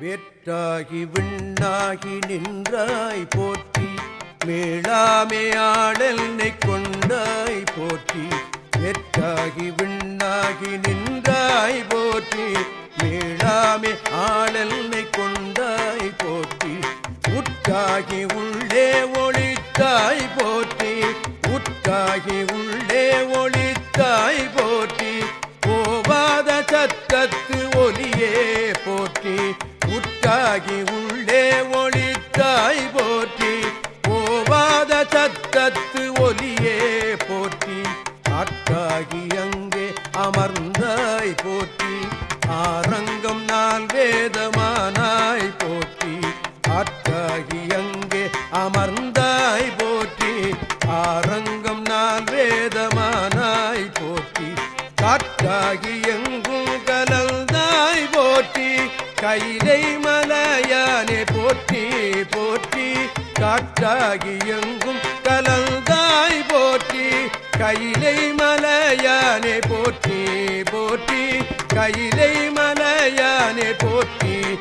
வேற்றாகி விண்ணாகி நின்றாய் போற்றி. மேளாமையாடல்னை கொண்டாய் போற்றி. வேற்றாகி விண்ணாகி நின்றாய் போற்றி. மேளாமே ஆடல்னை கொண்டாய் போற்றி. உற்றாகி உள்ளே ஒளித்தாய் போற்றி. உற்றாகி உள்ளே ஒளித்தாய் போற்றி. போவாத சத்தத்து ஒலியே போற்றி. உற்றாகி உள்ளே ஒளித்தாய் போற்றி. போவாத சத்தத்து ஒலியே போற்றி. ஆற்றாகி அங்கே அமர்ந்தாய் போற்றி. ஆரங்கம் நாள் வேதமானாய் போற்றி. ஆற்றாகி அங்கே அமர்ந்தாய் போற்றி. ஆரங்கம் நாள் வேதமானாய் போற்றி. காற்றாகி எங்கும் கலந்தாய் போற்றி. கைலை போற்றி போற்றி. காற்றாகி எங்கும் கலந்தாய் போற்றி. கையிலை மலையானே போற்றி போற்றி. கையிலை மலையானே போற்றி.